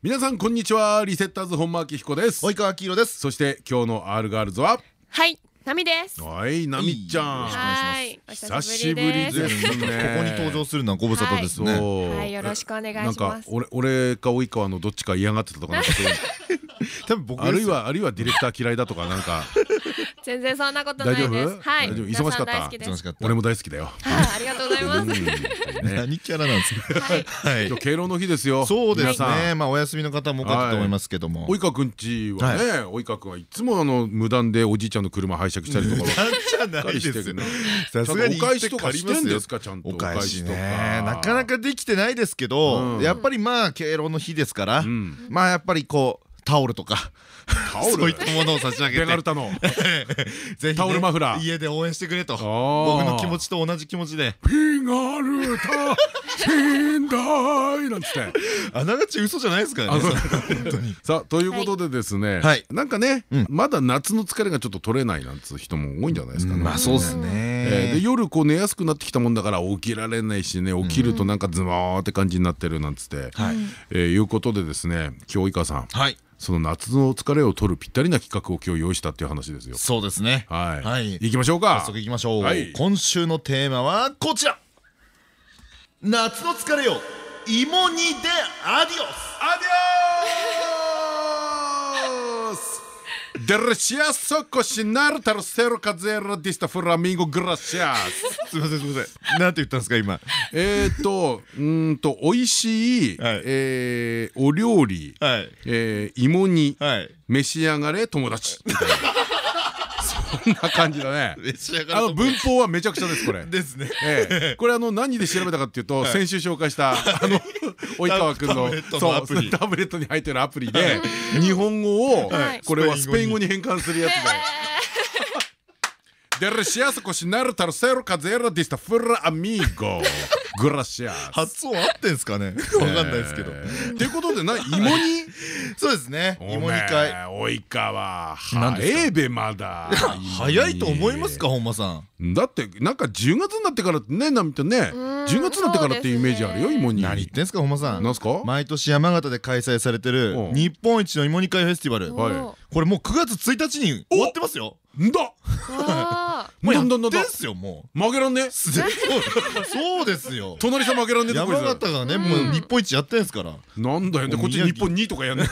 皆さんこんにちは。リセッターズ本間明彦です。及川黄色です。そして今日の R ガールズは？はいナミです。はいナミちゃん。はい久しぶりです。ね。ここに登場するのはご無沙汰ですね。はいよろしくお願いします。なんか俺俺か及川のどっちか嫌がってたとかなんかそういう。多分僕あるいはあるいはディレクター嫌いだとかなんか全然そんなことない大丈夫？ですはい忙しかった？皆さん大好きです。忙しかった。俺も大好きだよ。はいありがとうございます。何キャラなんですか？はい。今日敬老の日ですよ。そうですね。まあお休みの方も多かったと思いますけども。及川くんちはね及川くんはいつもあの無断でおじいちゃんの車拝借したりとか なんじゃないですさすがにお返しとかしてんですか？ちゃんとお返しね。なかなかできてないですけどうん。やっぱりまあ敬老の日ですからん。まあやっぱりこうタオルとか。タオル？そういったものを差し上げて。ベガルタの？ぜひねタオルマフラー。家で応援してくれと。ー。僕の気持ちと同じ気持ちで。ピガルタ仙台なんつって。あながち嘘じゃないですからね さあということでですね、はい。なんかね、うん。まだ夏の疲れがちょっと取れないなんつう人も多いんじゃないですかね。まあそうですえーねで夜こう寝やすくなってきたもんだから起きられないしね起きるとなんかズワーって感じになってるなんつって、はい。えーいうことでですね今日及川さんはい。その夏の疲れを取るぴったりな企画を今日用意したっていう話ですよ。そうですね。はい、はい。行きましょうか。早速いきましょう、はい。今週のテーマはこちら夏の疲れを芋煮でアディオス。アディオス!デルシアソコシナルタルセロカゼロディスタフラミンゴグラシアスすみませんすみません。なんて言ったんですか今?えっとうーんと美味しい、はい。えーお料理、はい。えー芋煮、はい。召し上がれ友達。みたいなそんな感じだね。あの文法はめちゃくちゃですこれ。ですね。ええ、これあの何で調べたかっていうと、先週紹介したあの 及川君のタブレットのそうアプリ。タブレットに入ってるアプリで日本語をはい。これはスペイン語に変換するやつで。デルシアスコシナルタルセロカゼロディスタフラアミーゴグラシアス。発音合ってんですかね？わかんないですけど。ということでな芋煮？そうですね。芋煮会。及川早えべまだ。早いと思いますか本間さん。だってなんか10月になってからってねなみとね10月になってからっていうイメージあるよ芋煮。何言ってんすか本間さん。なんすか？毎年山形で開催されてるう。ん日本一の芋煮会フェスティバル。これもう9月1日に終わってますよんだ。わもうやなんだなんだってんすよもう。負けらんねそうそうですよ。隣さん負けらんね山形がねもう日本一やってんすから。なんだよ。でこっち日本2とかやんね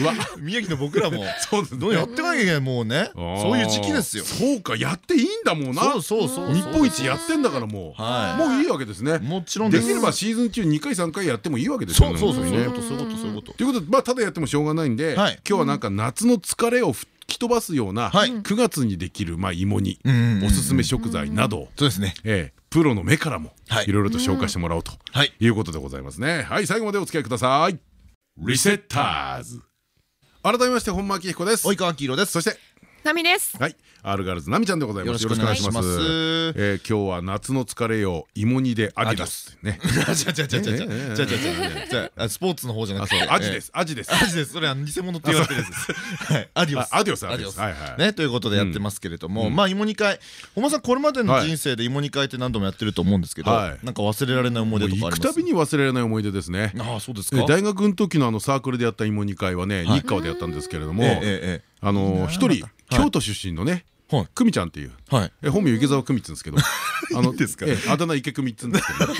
う。わ 宮城の僕らも。そうやってかなきゃいけないもうね。そういう時期ですよ。そうかやっていいんだもんな。そうそうそう日本一やってんだからもう。はもういいわけですね。いもちろんできればシーズン中2回3回やってもいいわけですよ。そうそうそう。そういうねことそういうことそういうこと。ということでまあただやってもしょうがないんで今はい。日はなんか夏の疲れを吹き飛ばすようなはい。9月にできるまあ芋煮おすすめ食材などそうですね。ええプロの目からもはい。いろいろと紹介してもらおうとはい。いうことでございますね。はい最後までお付き合いください。リセッターズ。改めまして本間明彦です。及川黄色です。そしてナミです。はい。R ガールズナミちゃんでございます。よろしくお願いします。えー今日は夏の疲れを芋煮でアディダス。ねじゃじゃじゃじゃじゃじゃじゃじゃスポーツの方じゃなあくてアジですアジですアジですそれは偽物って言われてですはいアディオスあアディオスアディオスはいはいねということでやってますけれどもまあ芋煮会本間さんこれまでのはい人生で芋煮会って何度もやってると思うんですけどはいなんか忘れられない思い出とかあります行くたびに忘れられない思い出ですねああそうですえか大学の時のあのサークルでやった芋煮会はね日川でやったんですけれどもえええあの一人京都出身のねはい。久美ちゃんっていう。本名池澤久美っつうんですけど。あのですかえあだ名池久美っつうんですけど。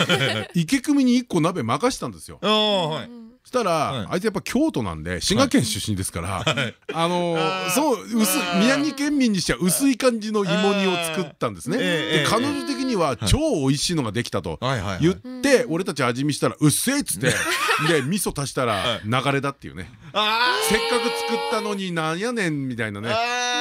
池久美に一個鍋任したんですよ。ああはい。そしたはい。らあいつやっぱ京都なんで滋賀県出身ですからあのーそう薄い宮城県民にしては薄い感じの芋煮を作ったんですね。ええで彼女的には超美味しいのができたと言って俺たち味見したら「うっせえ」っつって で味噌足したら流れだっていうね。あせっかく作ったのになんやねんみたいなね。あ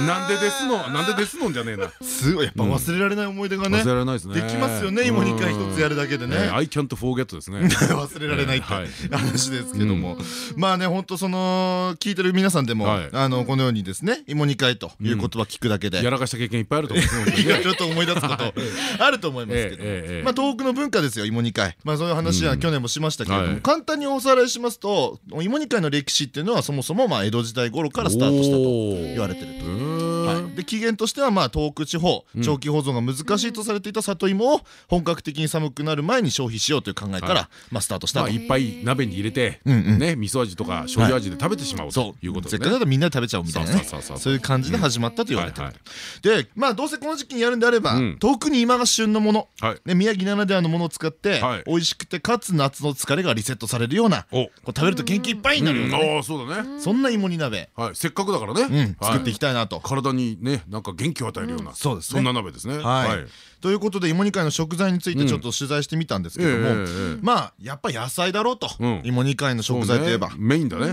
なんでですのなんでですのんじゃねえな。すごいやっぱ忘れられない思い出がね忘れられないですね。できますよね芋煮会一つやるだけでね。えー I can't forget ですね。忘れられないってはい。話ですけども。まあね本当その聞いてる皆さんでもはい。あのこのようにですね芋煮会という言葉聞くだけで。やらかした経験いっぱいあると思うんです いろいろと思い出すことあると思いますけどまあ東北の文化ですよ芋煮会。まあそういう話は去年もしましたけれどはい。も簡単におさらいしますと芋煮会の歴史っていうのはそもそもまあ江戸時代頃からスタートしたと言われてると。で起源としてはまあ東北地方長期保存が難しいとされていた里芋を本格的に寒くなる前に消費しようという考えかはらまあスタートしたいっぱい鍋に入れてね味噌味とか醤油味で食べてしまうということせっかくだったらみんなで食べちゃおうみたいなね。そういう感じで始まったと言われてるはいでまあどうせこの時期にやるんであればうん。遠くに今が旬のもの。宮城ならではのものを使ってはい。美味しくてかつ夏の疲れがリセットされるようなお。こう食べると元気いっぱいになるようなねああそうだね。そんな芋煮鍋。はい。せっかくだからうん。ね作っていきたいなと。体にねなんか元気を与えるようなそうですね。そんな鍋ですね。はい。ということで芋煮会の食材についてちょっと取材してみたんですけどもまあやっぱ野菜だろうとうん。芋煮会の食材といえば。メインだね。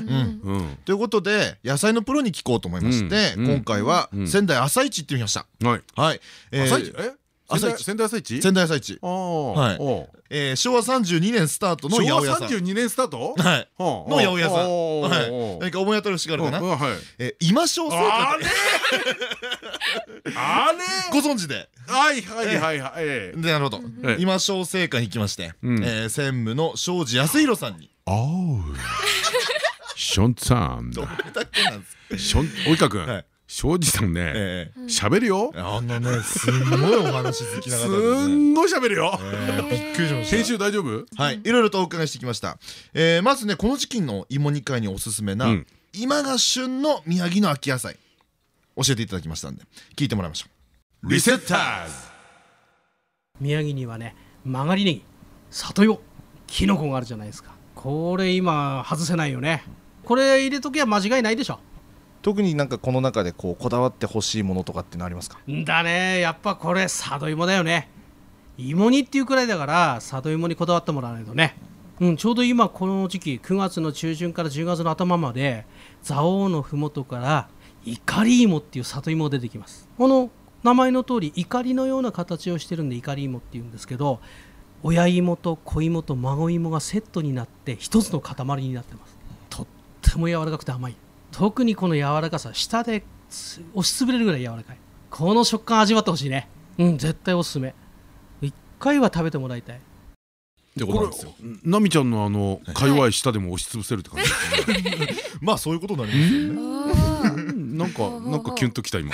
うん。ということで野菜のプロに聞こうと思いましてうん。今回はうん。仙台朝市行ってみました。はい。はい。えー朝市？え？朝市仙台朝市仙台朝市ああ。はい。えー昭和32年スタートの昭和八百屋さん32年スタート？はい。のの八百屋さん。はい。何か思い当たる節があるかな？はい。えー今小生あ活れあれ ご存知で？はいはいはいはい。なるほど。ええ。今小生館に行きまして専務の庄司康弘さんに。おう。ションさんション及川君。はい庄司さんねえ喋るよ。えあのねすんごいお話好きなす方ですね。んごい喋るよ。えーびっくりしました。編集大丈夫？はい、いろいろとお伺いしてきました。えーまずね、この時期の芋煮会におすすめな、うん。今が旬の宮城の秋野菜。教えていただきましたんで、聞いてもらいましょリセッターズ。宮城にはね曲がりネギ里芋きのこがあるじゃないですか。これ今外せないよね。これ入れときゃ間違いないでしょ特になんかこの中でこうこだわってほしいものとかってのありますか？だね。やっぱこれ里芋だよね。芋煮っていうくらいだから里芋にこだわってもらわないとね。うん、ちょうど今この時期9月の中旬から10月の頭まで蔵王の麓からイカリ芋っていう里芋が出てきます。この名前の通りイカリのような形をしてるんでイカリ芋っていうんですけど親芋と子芋と孫芋がセットになって一つの塊になってます。とっても柔らかくて甘い。特にこの柔らかさ舌でつ押しつぶれるぐらい柔らかい。この食感味わってほしいね。うん絶対おすすめ。一回は食べてもらいたい。う。ってこれナミちゃんのあの界隈下でも押しつぶせるって感じ。ですねまあ、そういうことになりますよね。なんかなんかキュンときた今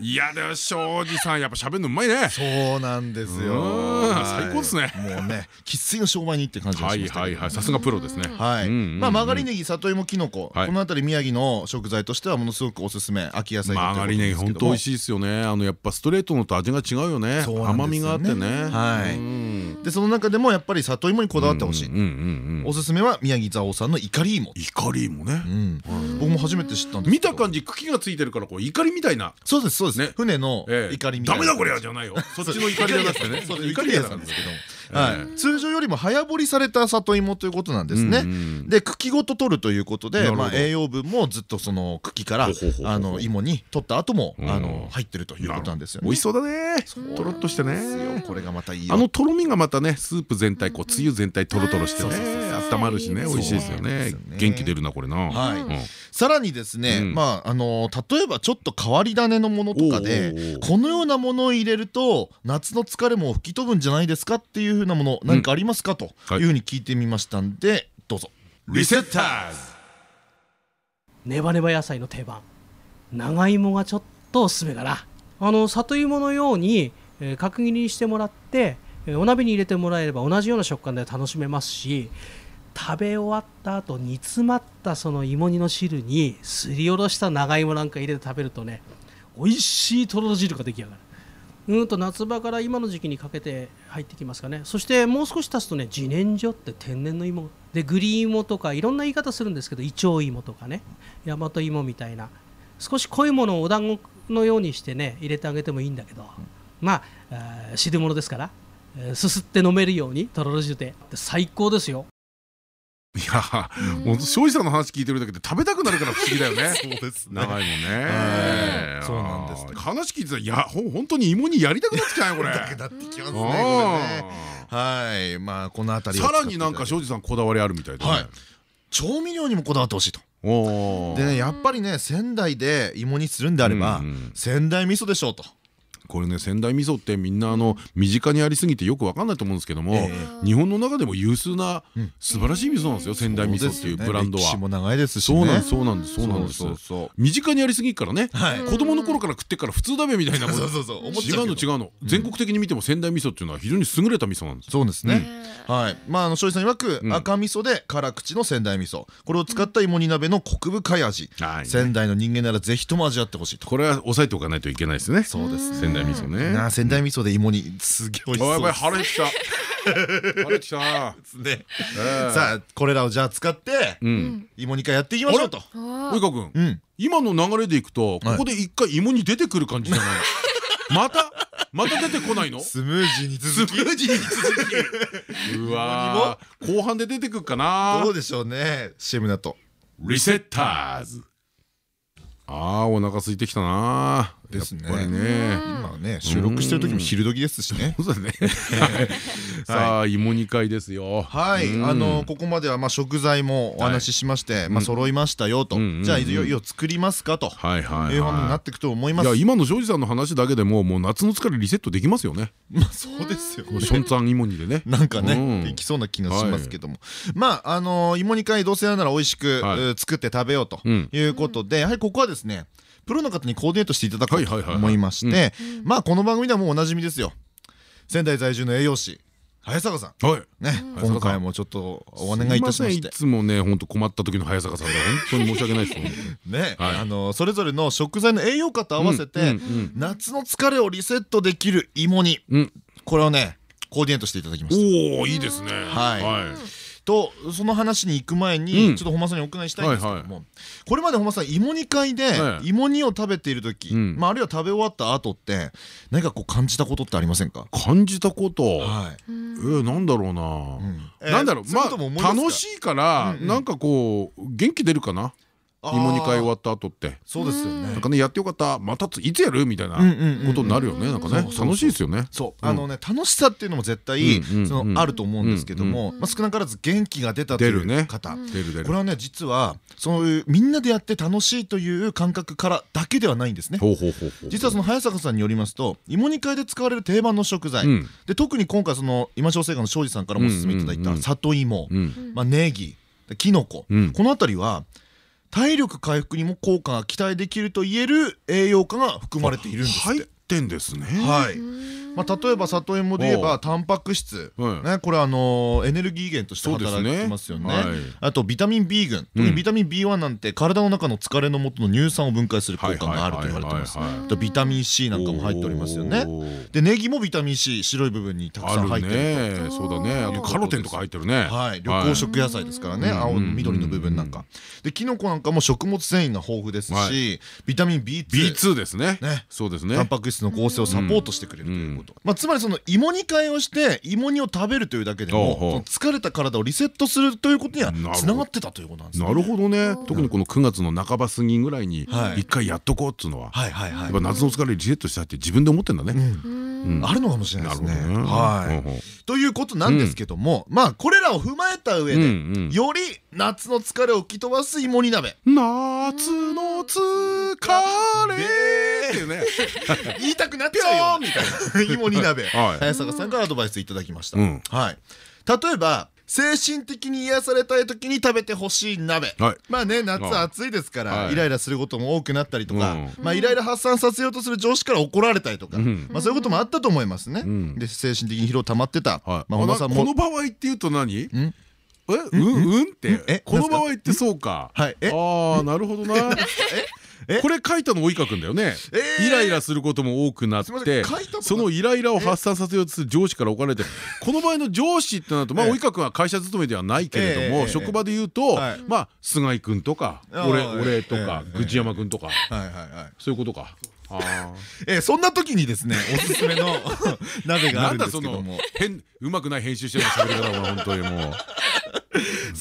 いやでも庄司さんやっぱ喋るのうまいね。そうなんですよ。最高ですね。もうね、生粋の商売人って感じがはしましたけどいはいはい。さすがプロですね。はい、まあ曲がりネギ里芋きのこ、はい。この辺り宮城の食材としてはものすごくおすすめ。秋野菜曲がりねぎ本当美味しいですよね。あのやっぱストレートのと味が違うよね。甘みがあってね。はい。うん。でその中でもやっぱり里芋にこだわってほしい、うんうんうんおすすめは宮城蔵王さんのイカリ芋、怒りもね。うん。僕も初めて知ったんです見た感じ茎がついてるからこう怒りみたいな。そうですそうです、ね。船のええ。イカリみたいな。ダメだこれはじゃないよ。そっちの怒りじゃなくてね。怒り屋さんですけど。はい、通常よりも早掘りされた里芋ということなんですね。で茎ごと取るということで、まあ、栄養分もずっとその茎からあの芋に取った後もうん。あの入ってるということなんですよね。美味しそうだね。とろっとしてね。これがまたいいよ。あのとろみがまたねスープ全体こうつゆ全体とろとろしてね。温まるしね。美味しいですよね。元気出るなこれな。さらにですね、うん。まああの例えばちょっと変わり種のものとかでこのようなものを入れると夏の疲れも吹き飛ぶんじゃないですかっていうふうなもの何かありますか？とはい。いうふうに聞いてみましたんでどうぞ。リセッターズ。ネバネバ野菜の定番。長芋がちょっとおすすめかな。あの里芋のように、えー角切りにしてもらって、えーお鍋に入れてもらえれば同じような食感で楽しめますし食べ終わった後煮詰まったその芋煮の汁にすりおろした長芋なんか入れて食べるとね美味しいとろろ汁が出来上がるうんと夏場から今の時期にかけて入ってきますかね。そしてもう少し経つとね自然薯って天然の芋。でグリーン芋とかいろんな言い方するんですけどイチョウ芋とかね。大和芋みたいな。少し濃いものをお団子のようにしてね入れてあげてもいいんだけど、まああー汁物ですから。えーすすって飲めるようにとろろ汁で最高ですよ。いやもう庄司さんの話聞いてるだけで食べたくなるから不思議だよね。そうですね。長いもんね。はい。そうなんです。話聞いてたらいやほ本当に芋にやりたくなってきたねこれ。だってきますねはい。まあこの辺りさらになんか庄司さんこだわりあるみたいでね。はい。調味料にもこだわってほしいと。でねやっぱりね仙台で芋煮するんであれば仙台味噌でしょうとこれね仙台味噌ってみんなあの身近にありすぎてよくわかんないと思うんですけども、え日本の中でも有数な素晴らしい味噌なんですよ仙台味噌っていうブランドは。歴史も長いですしね。そうなんですそうなんですそうなんです。身近にありすぎっからね、はい。子供の頃から食ってっから普通だべみたいなもん。そうそうそう思っち違ゃうの違うの、全国的に見ても仙台味噌っていうのは非常に優れた味噌なんですよ。そうですね。はい。まああの庄司さん曰くうん。赤味噌で辛口の仙台味噌。これを使った芋煮鍋のコク深い味。はい。仙台の人間ならぜひとも味わってほしいと。これは押さえておかないといけないですね。そうですね。仙台味噌ね。なあ仙台味噌で芋煮すげえ美味しおいやばいそうです腹減ってき さあこれらをじゃあ使ってうん。芋煮会やっていきましょうと。及川君うん。今の流れでいくとここで一回芋に出てくる感じじゃない また？また出てこないの？スムージーにス続き。ムージーに続き。うわー。後半で出てくるかな？どうでしょうね。CM だとリセッターズあーお腹空いてきたなですね。今ね収録してる時も昼時ですしね。そうだね。さあ芋煮会ですよ。はい、うん。あのここまではまあ食材もお話ししまして、まあ揃いましたよと、うんじゃあいよいよ作りますかと、はいはいい。う話になはっていくと思います。いいや今の庄司さんの話だけでももう夏の疲れリセットできますよね。まあそうですよ、ションツァン芋煮でね。なんかね、うん。できそうな気がしますけども、まああの芋煮会どうせなら美味しく、作って食べようとうん。いうことで、やはりここはですねプロの方にコーディネートしていただこうと思いましてまあこの番組ではもうおなじみですよ。仙台在住の栄養士早坂さん。はい。ね、うん。今回もちょっとお願いいたしまして。すいません。いつもね本当困った時の早坂さんで本当に申し訳ないですよ。ね、はい。あのそれぞれの食材の栄養価と合わせて、夏の疲れをリセットできる芋煮、うん。これをねコーディネートしていただきました。おおいいですね。はいとその話に行く前に、うん。ちょっと本間さんにお伺いしたいんですけども、はいはこれまで本間さん芋煮会ではい芋煮を食べている時、うん。まあ、あるいは食べ終わった後って何かこう感じたことってありませんか、感じたこと？はい。えーなんだろうな。えーなんだろう。まあ楽しいからうんうん。なんかこう元気出るかな？芋煮会終わった後って。そうですよね。なんかねやってよかった。またついつやる？みたいなことになるよね。なんかね楽しいですよね。そう。あのね楽しさっていうのも絶対あると思うんですけどもまあ少なからず元気が出たという方。これはね実はそういうみんなでやって楽しいという感覚からだけではないんですね。実はその早坂さんによりますと芋煮会で使われる定番の食材、うん。で特に今回その今小生活の庄司さんからもお勧めいただいた里芋、うん。まあ、ネギ。きのこ、うん。この辺りは体力回復にも効果が期待できると言える栄養価が含まれているんですって。入ってんですね。はい。まあ、例えば里芋で言えばタンパク質、はい。ね、これあのーエネルギー源として働きますよね。はい。あとビタミン B 群。特にビタミン B1 なんて体の中の疲れの元の乳酸を分解する効果があると言われてます。とビタミン C なんかも入っておりますよね。でネギもビタミン C 白い部分にたくさん入ってるねそうだね。あとカロテンとか入ってるね。とはい。緑黄色野菜ですからね。はい青緑の部分なんか。でキノコなんかも食物繊維が豊富ですはしビタミン B2 B2 ですね。ね。そうですね。タンパク質の合成をサポートしてくれるということ、まあ、つまりその芋煮会をして芋煮を食べるというだけでも疲れた体をリセットするということにはつながってたということなんですね。なるほどね。特にこの9月の半ば過ぎぐらいにはい一回やっとこうっつうのは夏の疲れリセットしたいって自分で思ってんだね。うん。あるのかもしれないですね。はい。ということなんですけども、まあこれらを踏まえた上で、より夏の疲れを吹き飛ばす芋煮鍋。夏の疲れ 言いたくなっちゃうよ。みたいな。芋煮鍋、はい。早坂さんからアドバイスいただきました。うん。はい。例えば精神的に癒されたい時に食べてほしい鍋、はい。まあね夏はい暑いですから、はい。イライラすることも多くなったりとか、うん。まあイライラ発散させようとする上司から怒られたりとか、ん。まあそういうこともあったと思いますね。ん。で精神的に疲労溜まってた、はい。まあさんも。この場合っていうと何？えん？うん？うん？って。え？この場合ってそうか。はい。え？ああなるほどな。え？これ書いたの及川君だよね。えー。イライラすることも多くなってそのイライラを発散させようとする上司から怒られてこの場合の上司ってなるとまあええ及川君は会社勤めではないけれどええええも職場で言うとはい。まあ菅井君とか俺ええ俺とかええ愚痴山君とか。そういうことか。えーそんな時にですねおすすめの鍋があるんでなんだそのすけども変うまくない編集してる喋り方は本当にもう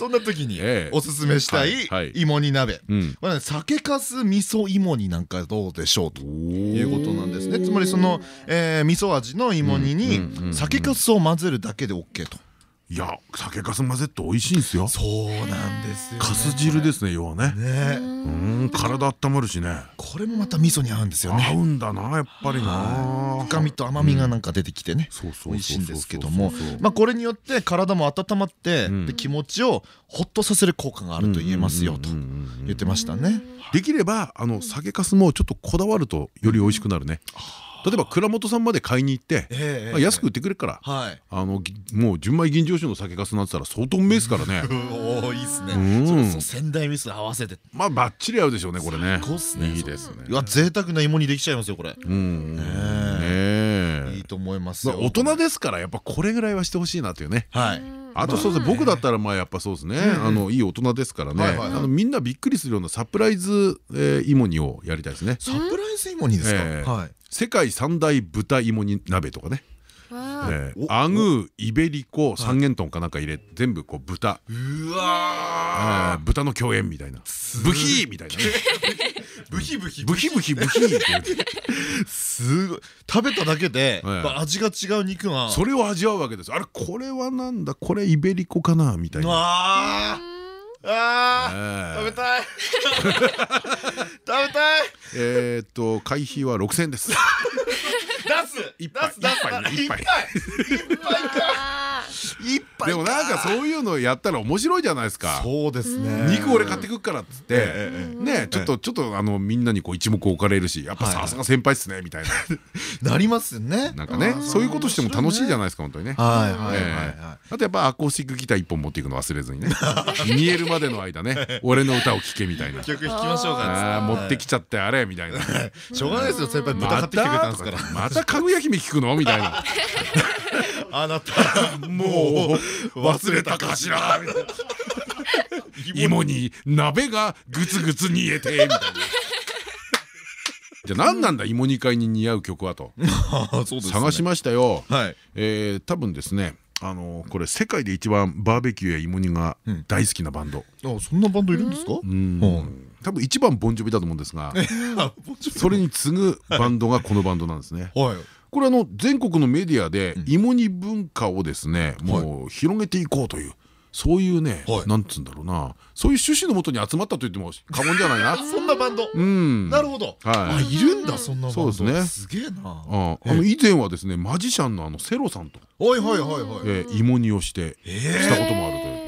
そそんな時にええ。おすすめしたい芋煮鍋。うん。これね酒かす味噌芋煮なんかどうでしょうということなんですね。つまりそのえー味噌味の芋煮に酒かすを混ぜるだけで OK といや酒かす混ぜって美味しいんですよ。そうなんですよね。かす汁ですね要はね。ね。うん体温まるしね。これもまた味噌に合うんですよ合ねうんだなやっぱりな。深みと甘みがなんか出てきてね。そうそう美味しいんですけども。まあこれによって体も温まってん。で気持ちをホッとさせる効果があると言えますよと言ってましたね。できればあの酒かすもちょっとこだわるとより美味しくなるね例えば蔵元さんまで買いに行って安く売ってくれるからはい。あのぎもう純米吟醸酒の酒かすなんて言ったら相当うめえですからね。おおいいっすね。うん。そうそう仙台味噌合わせて。まあバッチリ合うでしょうねこれね。最高っすね。いいですね。うわ贅沢な芋煮できちゃいますよこれ。うん。ねえ。いいと思います大人ですからやっぱこれぐらいはしてほしいなというね。はい。あとそうですね僕だったらまあやっぱそうですね。あのいい大人ですからね。はいはいはい。あのみんなびっくりするようなサプライズえー芋煮をやりたいですね。サプライズ芋煮ですか？世界三大豚芋煮鍋とかね。アグーイベリコ三元豚かなんか入れ全部こう豚。うわえー豚の共演みたいな。ブヒーみたいなね。ブヒブヒ。ブヒブヒブヒーって。言うすごい。食べただけで味が違う肉が。それを味わうわけです。あれこれはなんだ？これイベリコかな？みたいな。あー。食べえたい。食 べたい。ーえーっと会費は6000円です。出す。一杯。出す出す。一杯ね。一杯。一杯。か。あ一杯でもなんかそういうのやったら面白いじゃないですか。そうですね。肉俺買ってくっからっつって。えねちょっとちょっとあのみんなにこう一目置かれるしやっぱはい。さすが先輩っすねみたいな。なりますね。なんかねそういうことしても楽しいじゃないですか本当にね。はいはいはいあとやっぱアコースティックギター一本持っていくの忘れずにね。見えるまでの間ね 俺の歌を聴けみたいな。い曲弾きましょうか持ってきちゃってあれみたいな。しょうがないですよ先輩豚買ってきてくれたんですから。またかぐや姫聞くの？みたいなあなたもう忘れたかしらみたいな。芋に鍋がグツグツ煮えてみたいな。じゃあ何なんだ芋煮会に似合う曲はと。探しましたよ。はい。えー多分ですねあのこれ世界で一番バーベキューや芋煮が大好きなバンド。あそんなバンドいるんですか？うん。うん。多分一番ボンジョビだと思うんですが それに次ぐバンドがこのバンドなんですね。はいこれあの全国のメディアで芋煮文化をですねもう広げていこうというそういうねはい。なんつうんだろうな。そういう趣旨のもとに集まったと言っても過言じゃないな。そんなバンド。うん。なるほど。はい。あいるんだそんなバンド。そうですね。すげえな。ああの以前はですねマジシャンのあのセロさんと。はいはいはいはい。えー芋煮をしてしたこともあるという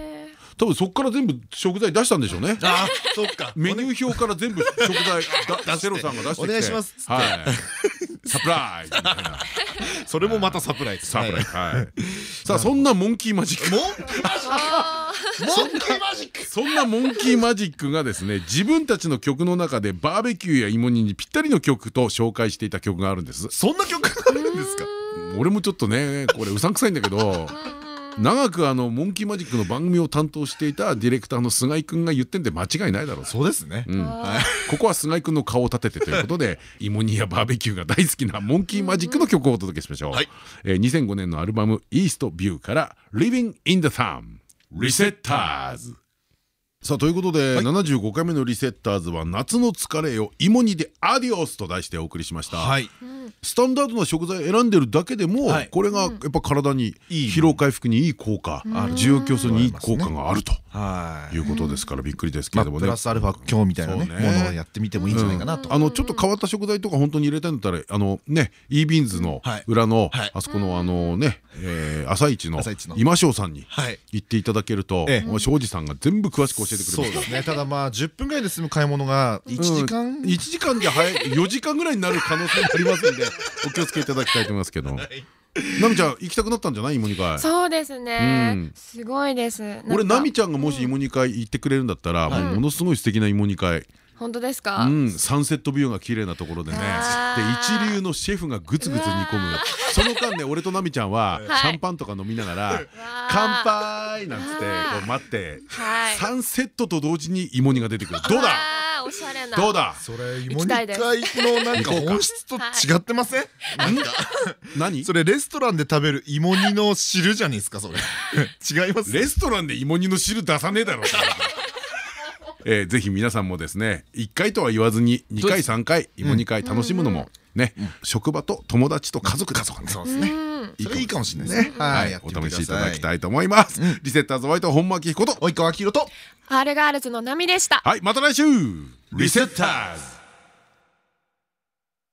多分そこから全部食材出したんでしょうね。あそっか。メニュー表から全部食材だセロさんが出してきて。お願いします。はい。サプライズ。みたいなそれもまたサプライズ。サプライズ。はい。さあそんなモンキーマジックモンキーマジック。モンキーマジック？そんなモンキーマジックがですね自分たちの曲の中でバーベキューや芋煮にぴったりの曲と紹介していた曲があるんです。そんな曲があるんですか？俺もちょっとねこれうさんくさいんだけど長くあのモンキーマジックの番組を担当していたディレクターの菅井君が言ってんで間違いないだろうそうですね。うん。ここは菅井君の顔を立ててということで芋煮やバーベキューが大好きなモンキーマジックの曲をお届けしましょう、はい。えー2005年のアルバム「イーストビュー」から「Living in the Thumb」リセッターズさあということで、75回目のリセッターズは夏の疲れよ芋煮でアディオスと題してお送りしました、はいスタンダードな食材選んでるだけでも、はい。これがやっぱ体にいい疲労回復にいい効果需要競争にいい効果があると。はい。いうことですからびっくりですけまあれどもね。プラスアルファ今日みたいなものをやってみてもいいんじゃないかなと。あのちょっと変わった食材とか本当に入れたいんだったらあのね e ビーンズのはい。裏のはい。あそこのあのねえー朝市の今庄さんにはい。行っていただけると庄司さんが全部詳しく教えてくれそうますですね。ただまあ10分ぐらいで済む買い物が1時間。1時間じゃ早い4時間ぐらいになる可能性もありますんでお気をつけいただきたいと思いますけど。ナミちゃん行きたくなったんじゃない？芋煮会。そうですうねん。すごいです。俺ナミちゃんがもし芋煮会行ってくれるんだったらもうものすごい素敵な芋煮会。本当ですか？うん、サンセットビューが綺麗なところでね。で一流のシェフがグツグツ煮込む。その間ね俺とナミちゃんははい。シャンパンとか飲みながらわ「あ乾杯!」なんつってこう待って。はい。サンセットと同時に芋煮が出てくる。どうだ？おしゃれ名などうだ？それ芋煮会のなんか本質と違ってません？なんか。何？それレストランで食べる芋煮の汁じゃないですかそれ。違います。レストランで芋煮の汁出さねえだろえーぜひ皆さんもですね1回とは言わずに2回3回芋煮会楽しむのもね職場と友達と家族でとかね。そうですね。いいかもしれない。ですね。はい。お試しいただきたいと思います。リセッターズホワイト本間明彦と及川明宏とアールガールズのナミでした。はい。また来週。リセッターズ